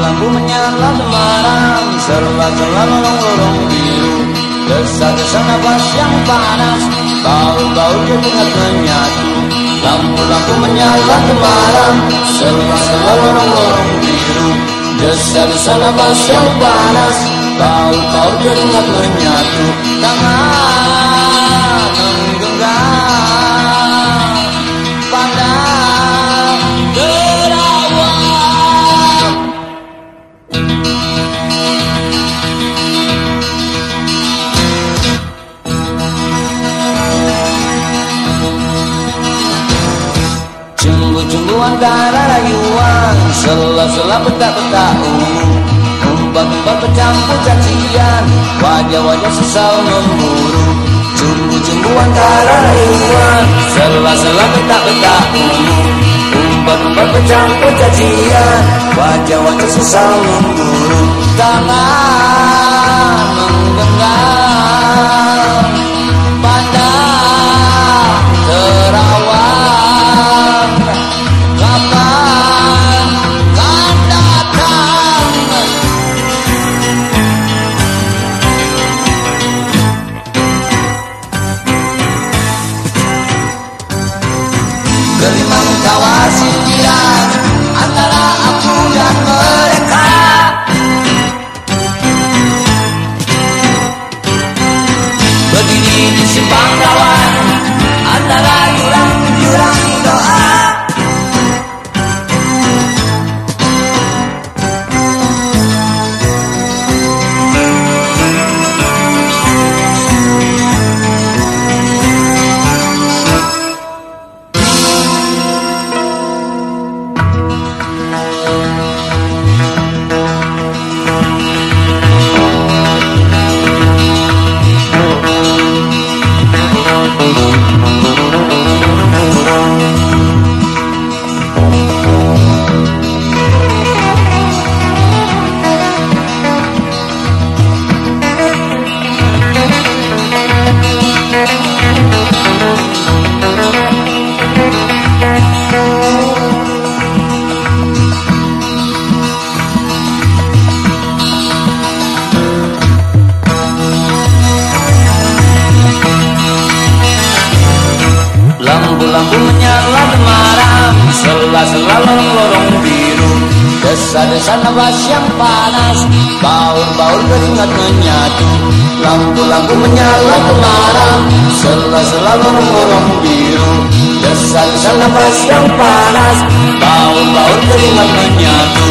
lampu menyala malam serba terlalu lorong biru. Desa-desa nafas yang panas Bau-bau keringat menyatu. Lampu-lampu menyala malam serba terlalu lorong biru. Desa-desa nafas yang panas Bau-bau keringat menyatu. Jumbu-jumbu antara rayuan Sela-sela peta-peta ungu Umpat-umpat bercampur cacian Wajah-wajah sesal memburu Jumbu-jumbu antara rayuan Sela-sela peta-peta ungu Umpat-umpat bercampur cacian Wajah-wajah sesal memburu Tangan menggenggam 一定是帮到 Sela-sela lorong-lorong biru. Desa-desa nafas yang panas Baur-baur keringat menyatu. Lampu-lampu menyala temaram Sela-sela lorong-lorong biru. Desa-desa nafas yang panas Baur-baur keringat menyatu